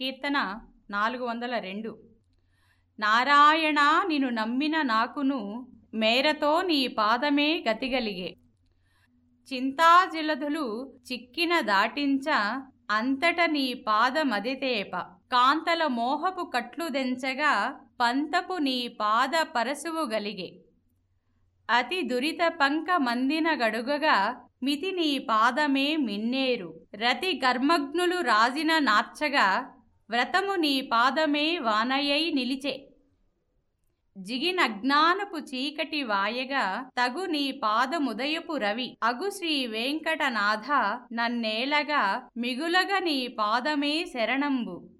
కీర్తన నాలుగు వందల రెండు. నారాయణ నిన్ను నమ్మిన నాకును మేరతో నీ పాదమే గతిగలిగే. చింతాజిలధులు చిక్కిన దాటించ అంతట నీ పాదమదితేప. కాంతల మోహపు కట్లు దెంచగా పంతపు నీ పాద పరశువు గలిగే. అతి దురిత పంక మందిన గడుగగా మితి నీ పాదమే మిన్నేరు. రతి కర్మగ్నులు రాజిన నార్చగా వ్రతము నీ పాదమే వానయై నిలిచే. జిగినజ్ఞానపు చీకటి వాయగా తగు నీ పాదముదయపు రవి. అగు శ్రీ వెంకటనాథ నన్నేలగా మిగులగ నీ పాదమే శరణంబు.